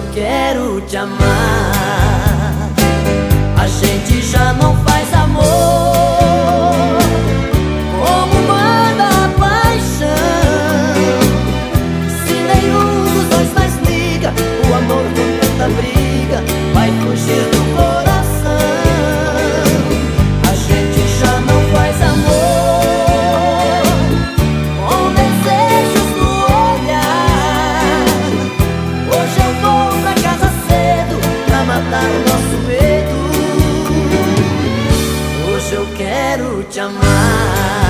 eu quero te amar. A gente já não faz. eu quero te amar.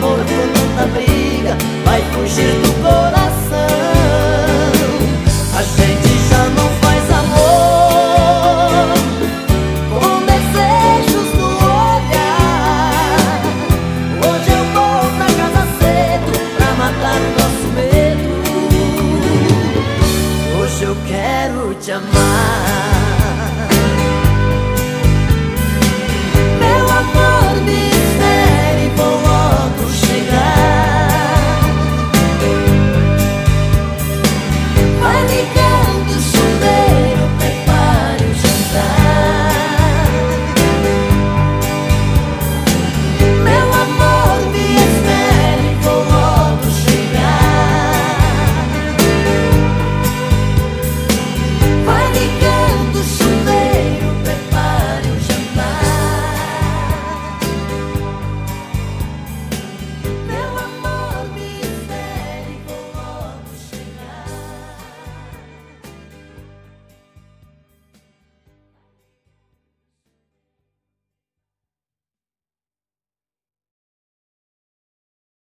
amor quando na briga vai fugir do coração. A gente já não faz amor com desejos no olhar. Hoje eu vou pra casa cedo pra matar o nosso medo. Hoje eu quero te amar.